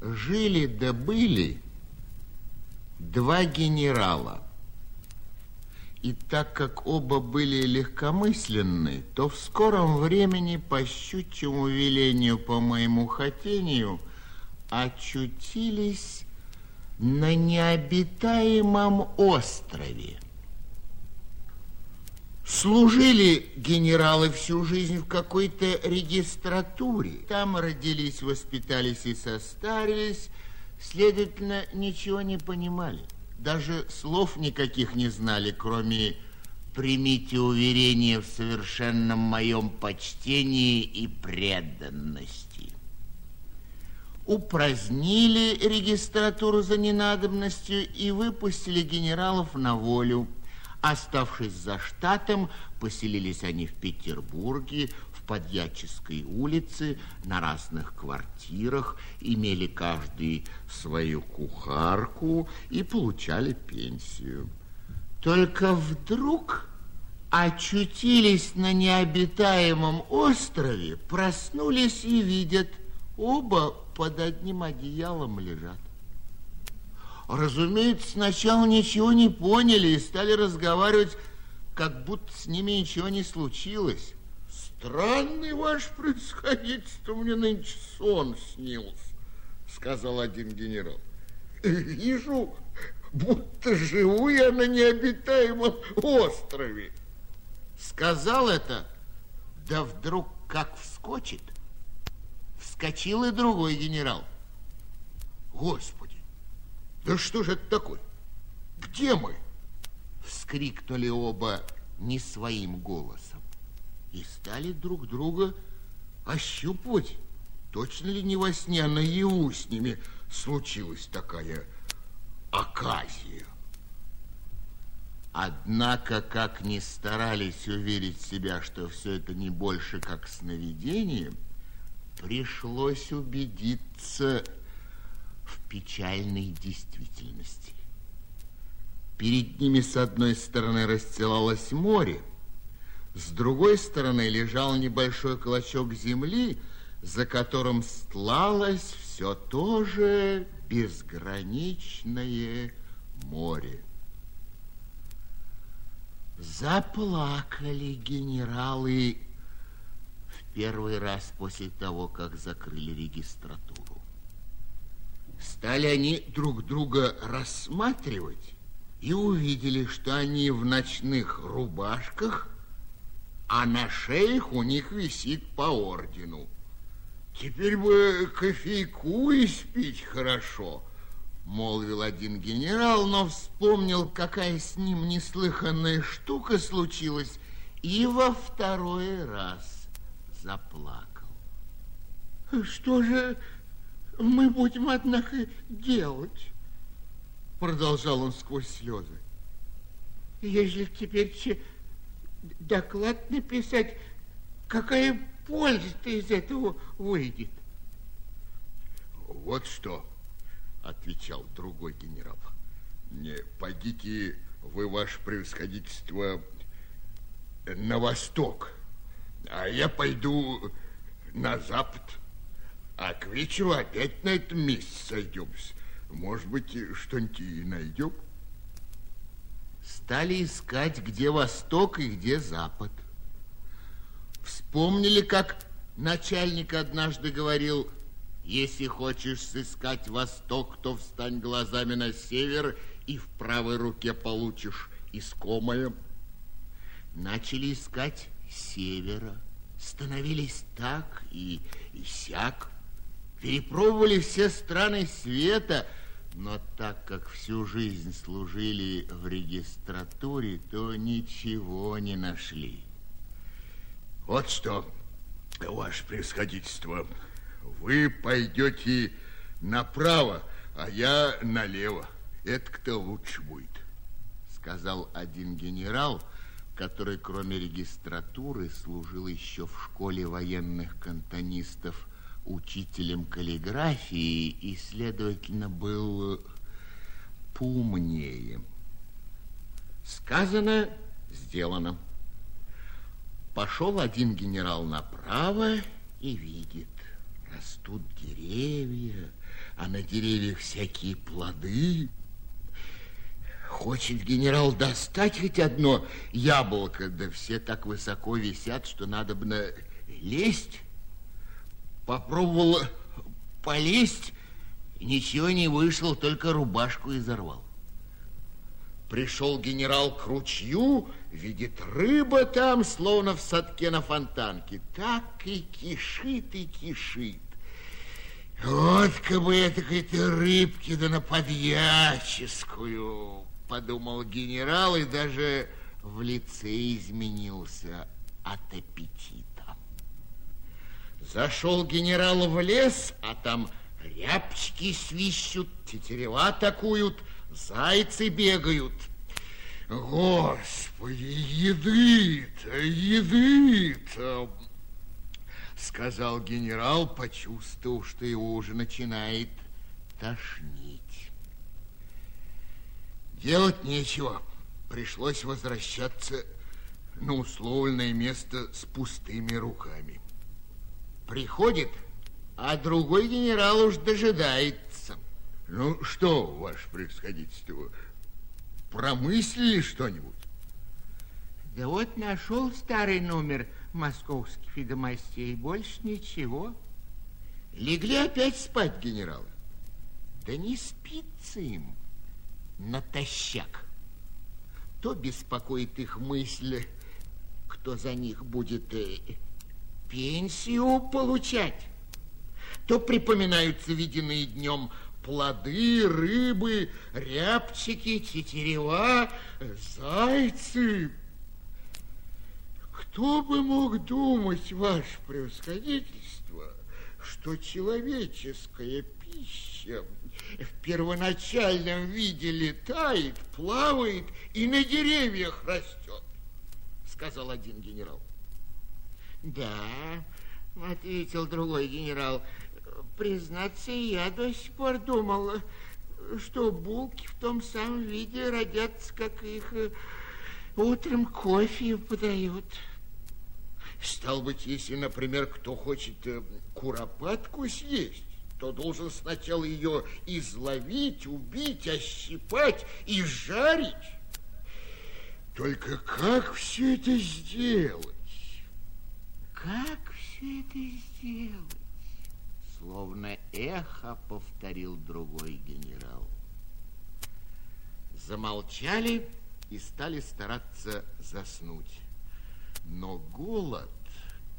Жили да были два генерала. И так как оба были легкомысленны, то в скором времени по щучьему велению, по моему хотению, очутились на необитаемом острове. Служили генералы всю жизнь в какой-то регистратуре. Там родились, воспитались и состарились, следовательно, ничего не понимали. Даже слов никаких не знали, кроме «примите уверение в совершенном моем почтении и преданности». Упразднили регистратуру за ненадобностью и выпустили генералов на волю – Оставшись за штатом, поселились они в Петербурге, в Подьяческой улице, на разных квартирах, имели каждый свою кухарку и получали пенсию. Только вдруг очутились на необитаемом острове, проснулись и видят, оба под одним одеялом лежат. Разумеется, сначала ничего не поняли и стали разговаривать, как будто с ними ничего не случилось. Странный ваш происходительство, мне нынче сон снился, сказал один генерал. Вижу, будто живу я на необитаемом острове. Сказал это, да вдруг как вскочит. Вскочил и другой генерал. Господи! Да что же это такое? Где мы? Вскрикнули оба не своим голосом и стали друг друга ощупывать. Точно ли не во сне, а наяву с ними случилась такая оказия? Однако, как ни старались уверить себя, что все это не больше как сновидение, пришлось убедиться, в печальной действительности. Перед ними с одной стороны расстилалось море, с другой стороны лежал небольшой клочок земли, за которым стлалось все то же безграничное море. Заплакали генералы в первый раз после того, как закрыли регистратуру. Стали они друг друга рассматривать и увидели, что они в ночных рубашках, а на шеях у них висит по ордену. Теперь бы кофейку испить хорошо, молвил один генерал, но вспомнил, какая с ним неслыханная штука случилась, и во второй раз заплакал. Что же мы будем, однако, делать? Продолжал он сквозь слезы. Если теперь доклад написать, какая польза-то из этого выйдет? Вот что, отвечал другой генерал. Не, пойдите вы, ваше превосходительство, на восток, а я пойду на запад. А к вечеру опять на этом месте сойдемся. Может быть, что-нибудь и найдем. Стали искать, где восток и где запад. Вспомнили, как начальник однажды говорил, если хочешь сыскать восток, то встань глазами на север и в правой руке получишь искомое. Начали искать севера, становились так и, и сяк. Перепробовали все страны света, но так как всю жизнь служили в регистратуре, то ничего не нашли. Вот что, ваше превосходительство, вы пойдете направо, а я налево. Это кто лучше будет, сказал один генерал, который кроме регистратуры служил еще в школе военных кантонистов учителем каллиграфии и, следовательно, был поумнее. Сказано, сделано. Пошел один генерал направо и видит. Растут деревья, а на деревьях всякие плоды. Хочет генерал достать хоть одно яблоко, да все так высоко висят, что надо бы лезть. Попробовал полезть, ничего не вышло, только рубашку изорвал. Пришел генерал к ручью, видит, рыба там, словно в садке на фонтанке. Так и кишит, и кишит. Вот как бы это какой-то рыбки, да на подьяческую, подумал генерал, и даже в лице изменился от аппетита. Зашел генерал в лес, а там рябчики свищут, тетерева атакуют, зайцы бегают. Господи, еды-то, еды-то, сказал генерал, почувствовав, что его уже начинает тошнить. Делать нечего. Пришлось возвращаться на условленное место с пустыми руками. Приходит, а другой генерал уж дожидается. Ну, что, ваше происходительство, промыслили что-нибудь? Да вот нашел старый номер московских ведомостей, больше ничего. Легли опять спать генералы. Да не спится им натощак. То беспокоит их мысль, кто за них будет э, пенсию получать, то припоминаются виденные днем плоды, рыбы, рябчики, тетерева, зайцы. Кто бы мог думать, ваше превосходительство, что человеческая пища в первоначальном виде летает, плавает и на деревьях растет, сказал один генерал. Да, ответил другой генерал, признаться, я до сих пор думал, что булки в том самом виде родятся, как их э, утром кофе подают. Стал быть, если, например, кто хочет э, куропатку съесть, то должен сначала ее изловить, убить, ощипать и жарить. Только как все это сделать? Как все это сделать? Словно эхо повторил другой генерал. Замолчали и стали стараться заснуть. Но голод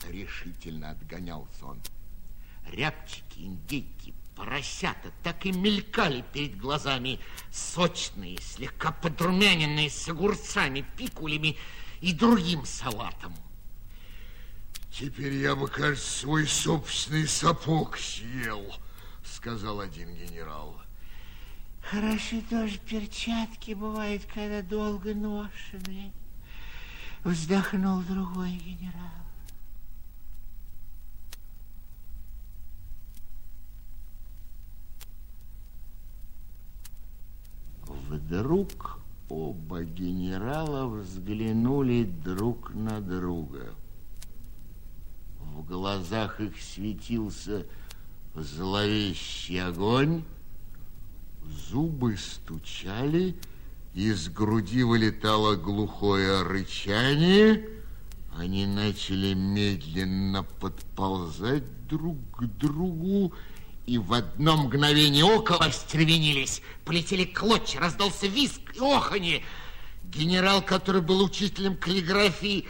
решительно отгонял сон. Рябчики, индейки, поросята так и мелькали перед глазами, сочные, слегка подрумяненные с огурцами, пикулями и другим салатом. Теперь я бы, кажется, свой собственный сапог съел, сказал один генерал. Хороши тоже перчатки бывают, когда долго ношены. Вздохнул другой генерал. Вдруг оба генерала взглянули друг на друга. В глазах их светился зловещий огонь, зубы стучали, из груди вылетало глухое рычание, они начали медленно подползать друг к другу, и в одно мгновение ока остервенились, полетели клочья, раздался виск и оханье. Генерал, который был учителем каллиграфии,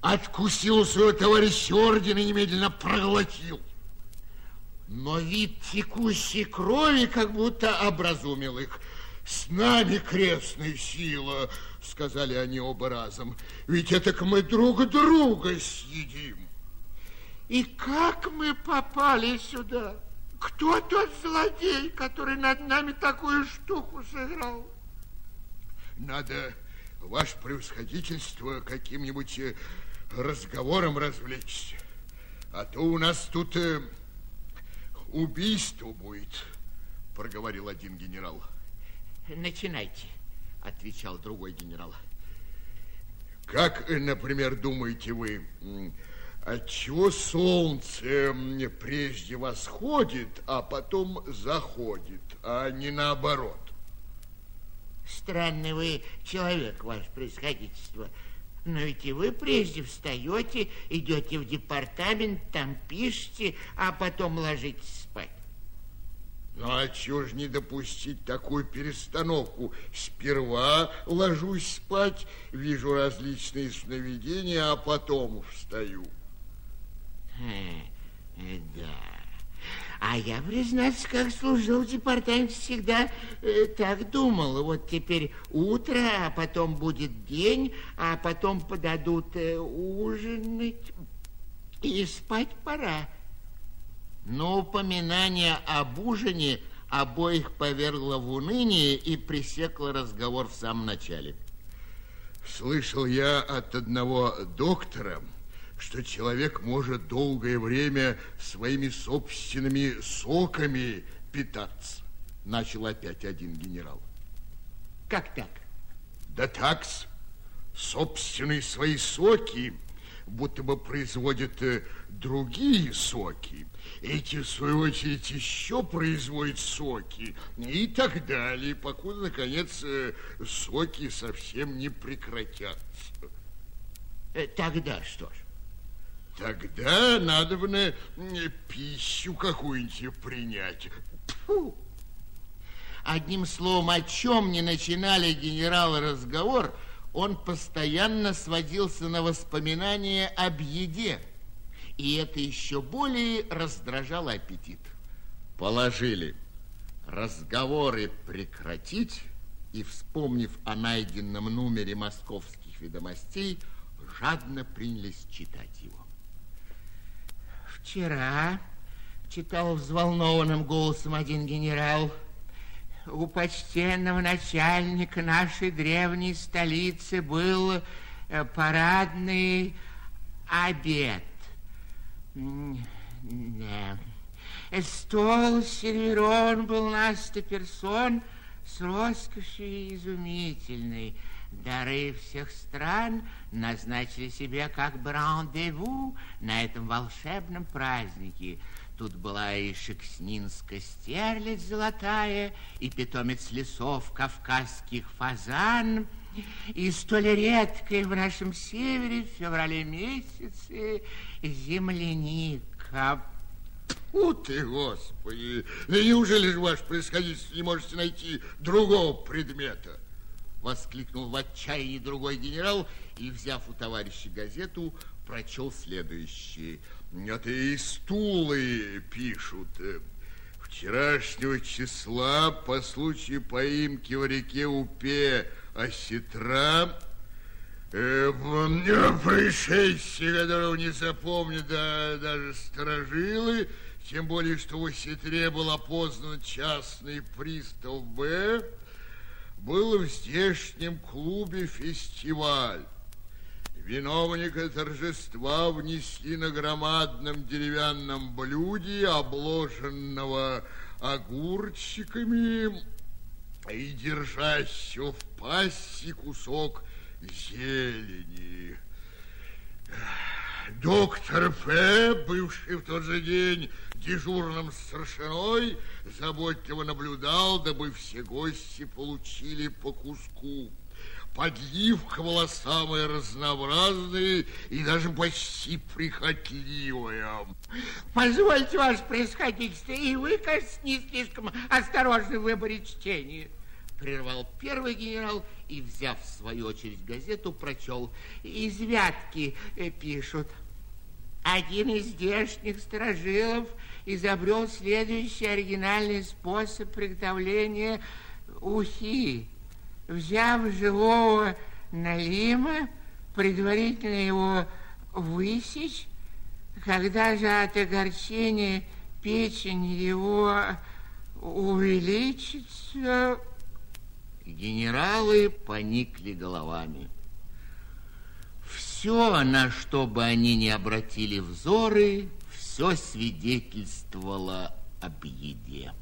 откусил своего товарища орден и немедленно проглотил. Но вид текущей крови как будто образумил их. С нами крестная сила, сказали они оба разом. Ведь это мы друг друга съедим. И как мы попали сюда? Кто тот злодей, который над нами такую штуку сыграл? Надо, ваше превосходительство, каким-нибудь э, разговором развлечься. А то у нас тут э, убийство будет, проговорил один генерал. Начинайте, отвечал другой генерал. Как, э, например, думаете вы, Отчего солнце прежде восходит, а потом заходит, а не наоборот? Странный вы человек, ваше происходительство. Но ведь и вы прежде встаете, идете в департамент, там пишете, а потом ложитесь спать. Ну, а чего ж не допустить такую перестановку? Сперва ложусь спать, вижу различные сновидения, а потом встаю. Хм, да. А я, признаться, как служил в департаменте, всегда э, так думал. Вот теперь утро, а потом будет день, а потом подадут э, ужинать, и спать пора. Но упоминание об ужине обоих повергло в уныние и пресекло разговор в самом начале. Слышал я от одного доктора, что человек может долгое время своими собственными соками питаться. Начал опять один генерал. Как так? Да так, собственные свои соки будто бы производят э, другие соки. Эти, в свою очередь, еще производят соки и так далее, покуда, наконец, э, соки совсем не прекратятся. Э, тогда что ж? Тогда надо бы пищу какую-нибудь принять. Фу. Одним словом, о чем не начинали генералы разговор, он постоянно сводился на воспоминания об еде. И это еще более раздражало аппетит. Положили разговоры прекратить и, вспомнив о найденном номере московских ведомостей, жадно принялись читать его. Вчера читал взволнованным голосом один генерал. У почтенного начальника нашей древней столицы был э, парадный обед. Да. Стол сервирован был на сто персон с роскошью изумительной. Дары всех стран назначили себе как бы рандеву на этом волшебном празднике. Тут была и шекснинская стерлядь золотая, и питомец лесов кавказских фазан, и столь редкая в нашем севере в феврале месяце земляника. У ты, Господи! Неужели же, ваше происходительство, не можете найти другого предмета? Воскликнул в отчаянии другой генерал и, взяв у товарища газету, прочел следующее. Это и стулы пишут. Вчерашнего числа по случаю поимки в реке Упе осетра э, происшествие, которого не запомнят да, даже сторожилы, тем более, что в осетре был опознан частный пристав Б, был в здешнем клубе фестиваль. Виновника торжества внесли на громадном деревянном блюде, обложенного огурчиками и держащего в пасти кусок зелени. Доктор П, бывший в тот же день дежурным старшиной, заботливо наблюдал, дабы все гости получили по куску. Подливка была самая разнообразная и даже почти прихотливая. Позвольте, ваше происходительство, и вы, кажется, не слишком осторожны в выборе чтения. Прервал первый генерал и, взяв в свою очередь газету, прочел. Из Вятки э, пишут. Один из здешних сторожилов изобрел следующий оригинальный способ приготовления ухи. Взяв живого налима, предварительно его высечь, когда же от огорчения печень его увеличится... Генералы поникли головами. Все, на что бы они ни обратили взоры, все свидетельствовало об еде.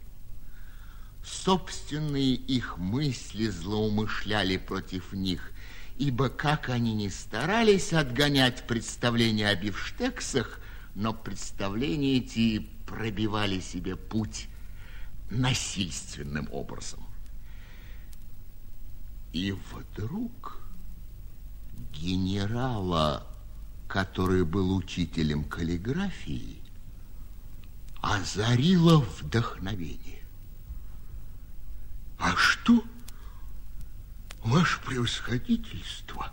Собственные их мысли злоумышляли против них, ибо как они ни старались отгонять представления о бифштексах, но представления эти пробивали себе путь насильственным образом. И вдруг генерала, который был учителем каллиграфии, озарило вдохновение. А что, ваше превосходительство,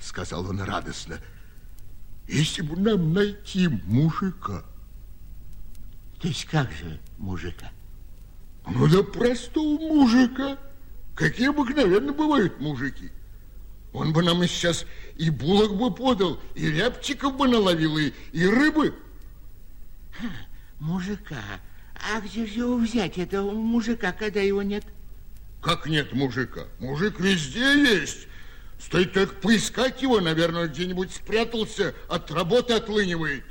сказал он радостно, если бы нам найти мужика. То есть как же мужика? Ну да простого мужика. Какие обыкновенно бывают мужики. Он бы нам сейчас и булок бы подал, и рябчиков бы наловил, и, и рыбы. Ха, мужика. А где же его взять, этого мужика, когда его нет? Как нет мужика? Мужик везде есть. Стоит только поискать его, наверное, где-нибудь спрятался, от работы отлынивает.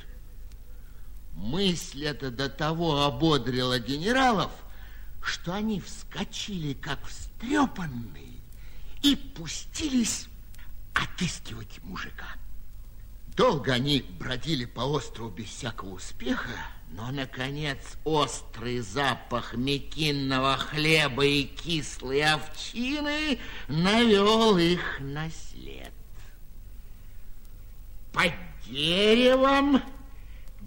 Мысль эта до того ободрила генералов, что они вскочили, как встрепанные, и пустились отыскивать мужика. Долго они бродили по острову без всякого успеха, но, наконец, острый запах мекинного хлеба и кислой овчины навел их на след. Под деревом,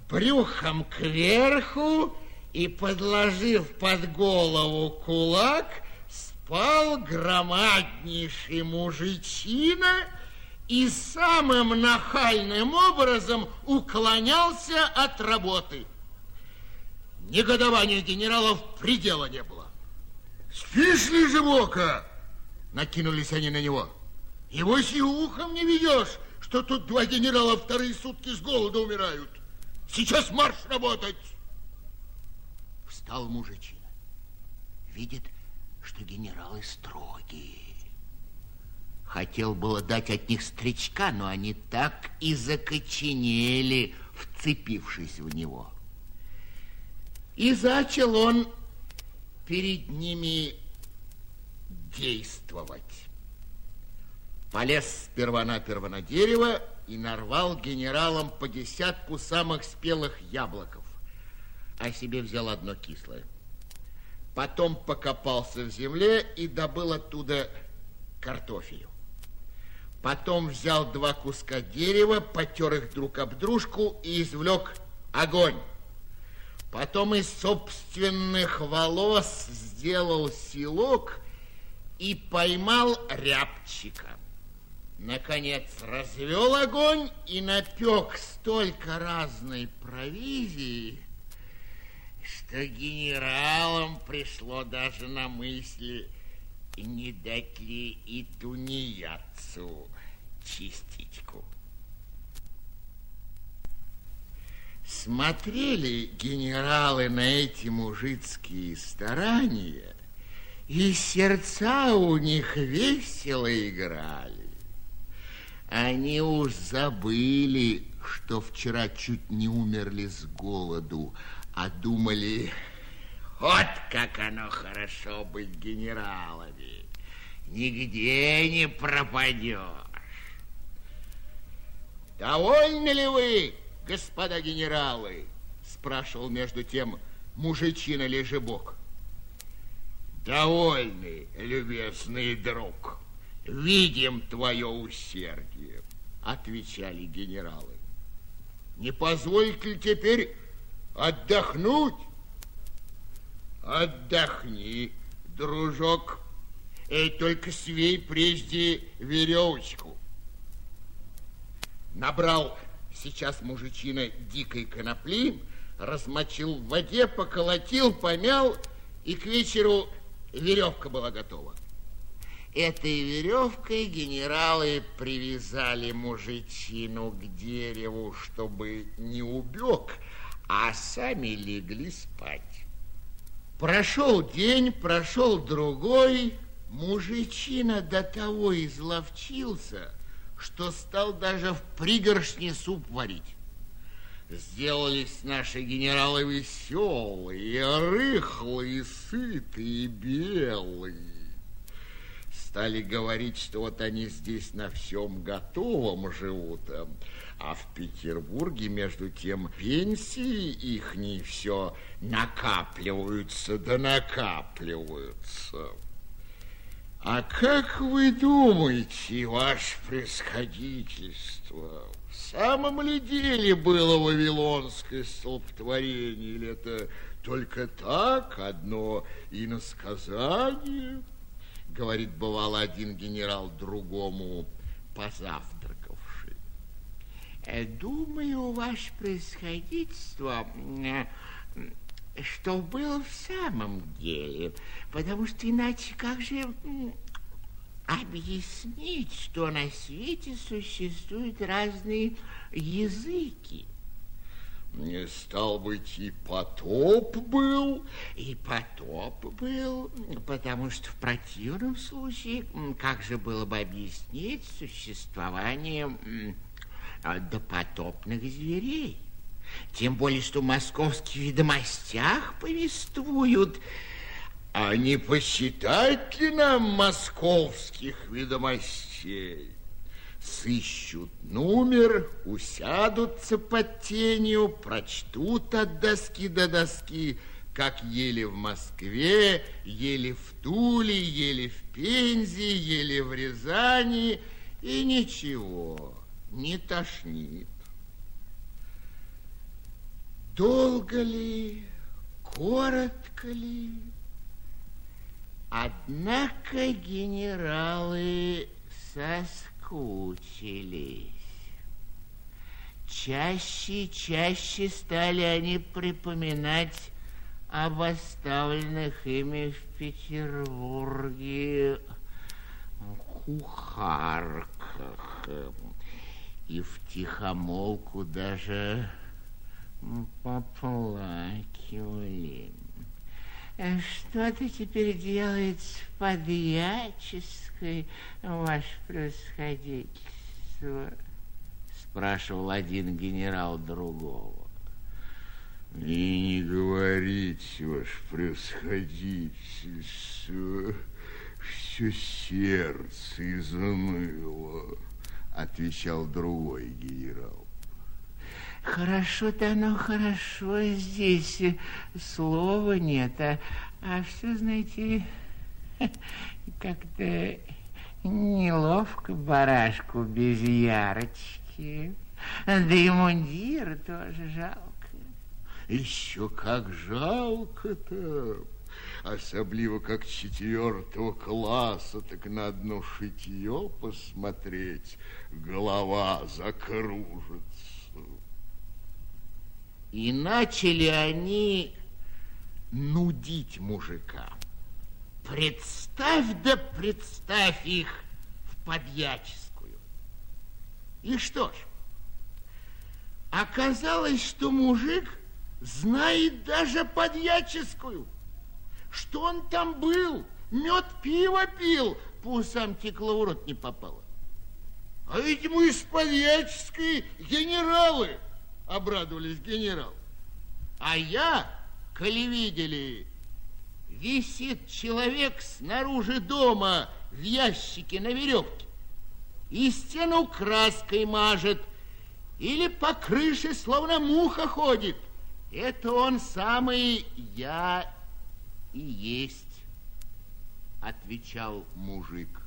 брюхом кверху и подложив под голову кулак, спал громаднейший мужичина и самым нахальным образом уклонялся от работы. Негодования генералов предела не было. Спишь ли, Живока? Накинулись они на него. Его и ухом не ведешь, что тут два генерала вторые сутки с голода умирают. Сейчас марш работать. Встал мужичина. Видит, что генералы строгие. Хотел было дать от них стричка, но они так и закоченели, вцепившись в него. И зачал он перед ними действовать. Полез сперва-наперво на дерево и нарвал генералам по десятку самых спелых яблоков, а себе взял одно кислое. Потом покопался в земле и добыл оттуда картофелю. Потом взял два куска дерева, потер их друг об дружку и извлек огонь. Потом из собственных волос сделал селок и поймал рябчика. Наконец развел огонь и напек столько разной провизии, что генералам пришло даже на мысли, не дать ли и тунеядцу частичку. Смотрели генералы на эти мужицкие старания, и сердца у них весело играли. Они уж забыли, что вчера чуть не умерли с голоду, а думали, вот как оно хорошо быть генералами. Нигде не пропадешь. Довольны ли вы, господа генералы? Спрашивал между тем мужичина Лежебок. Довольны, любезный друг. Видим твое усердие, отвечали генералы. Не позволите ли теперь отдохнуть? Отдохни, дружок. И только свей прежде веревочку. Набрал сейчас мужичина дикой конопли, размочил в воде, поколотил, помял, и к вечеру веревка была готова. Этой веревкой генералы привязали мужичину к дереву, чтобы не убег, а сами легли спать. Прошел день, прошел другой, мужичина до того изловчился, что стал даже в пригоршне суп варить. Сделались наши генералы веселые, рыхлые, сытые, белые. стали говорить, что вот они здесь на всем готовом живут, а в Петербурге, между тем, пенсии их не все накапливаются да накапливаются. А как вы думаете, ваше происходительство, в самом ли деле было вавилонское столпотворение, или это только так, одно иносказание? Говорит, бывало один генерал другому позавтракавший. Э, думаю, ваше происходительство, э, что было в самом деле, потому что иначе как же объяснить, что на свете существуют разные языки? Не стал быть, и потоп был? И потоп был, потому что в противном случае, как же было бы объяснить существование допотопных зверей? Тем более, что в московских ведомостях повествуют, а не посчитать ли нам московских ведомостей? Сыщут номер, усядутся под тенью, прочтут от доски до доски, как ели в Москве, ели в Туле, ели в Пензе, ели в Рязани, и ничего, не тошнит. Долго ли, коротко ли? Однако генералы соскучились. Чаще и чаще стали они припоминать об оставленных ими в Петербурге кухарках и в тихомолку даже поплакивали. Э, Что-то теперь делает с подьяческой ваше происходительство? Спрашивал один генерал другого. И не говорите, ваше происходительство, все сердце изныло, отвечал другой генерал. Хорошо-то оно хорошо здесь, слова нет, а, а все, знаете, как-то неловко барашку без ярочки. Да и мундир тоже жалко. Еще как жалко-то. Особливо как четвертого класса, так на одно шитье посмотреть, голова закружится. И начали они нудить мужика. Представь да представь их в подьяческую. И что ж, оказалось, что мужик знает даже подьяческую, что он там был, мед пиво пил, по усам текло в рот не попало. А ведь мы из подьяческой генералы – обрадовались генерал. А я, коли видели, висит человек снаружи дома в ящике на веревке и стену краской мажет, или по крыше словно муха ходит. Это он самый я и есть, отвечал мужик.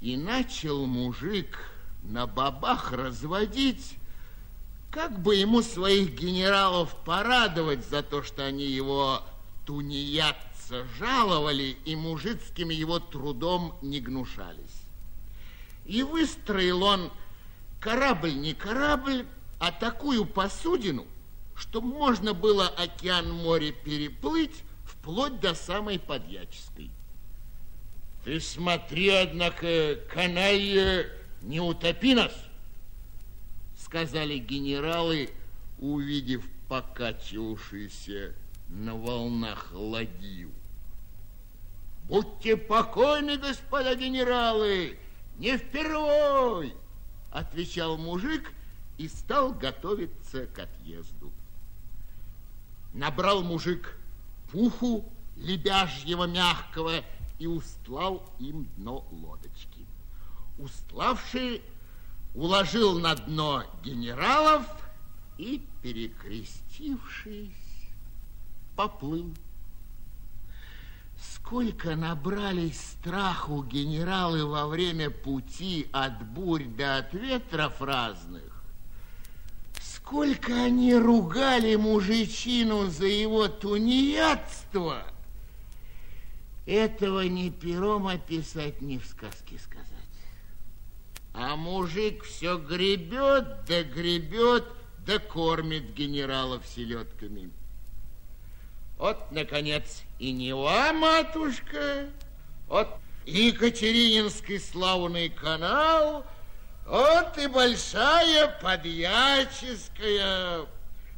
И начал мужик на бабах разводить как бы ему своих генералов порадовать за то, что они его тунеядца жаловали и мужицким его трудом не гнушались. И выстроил он корабль не корабль, а такую посудину, чтобы можно было океан-море переплыть вплоть до самой Подьяческой. Ты смотри, однако, каналья, не утопи нас сказали генералы, увидев покачивавшийся на волнах ладью. Будьте покойны, господа генералы, не впервой, отвечал мужик и стал готовиться к отъезду. Набрал мужик пуху лебяжьего мягкого и устлал им дно лодочки. Устлавший уложил на дно генералов и, перекрестившись, поплыл. Сколько набрались страху генералы во время пути от бурь до от ветров разных, сколько они ругали мужичину за его тунеядство, этого ни пером описать, ни в сказке сказать. А мужик все гребет, да гребет, да кормит генералов селедками. Вот, наконец, и Нева, матушка, вот Екатерининский славный канал, вот и большая подьяческая.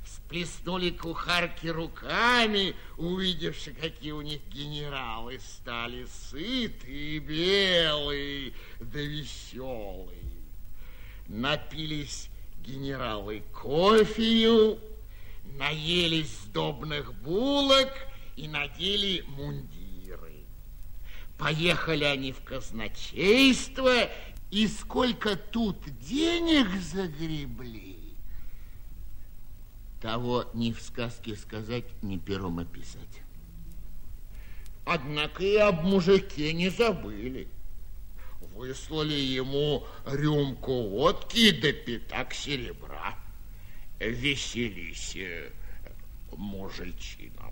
Всплеснули кухарки руками, увидевши, какие у них генералы стали сытые, белые, да веселые. Напились генералы кофею, наелись сдобных булок и надели мундиры. Поехали они в казначейство, и сколько тут денег загребли, того ни в сказке сказать, ни пером описать. Однако и об мужике не забыли. Выслали ему рюмку водки да пятак серебра. Веселись, мужичина.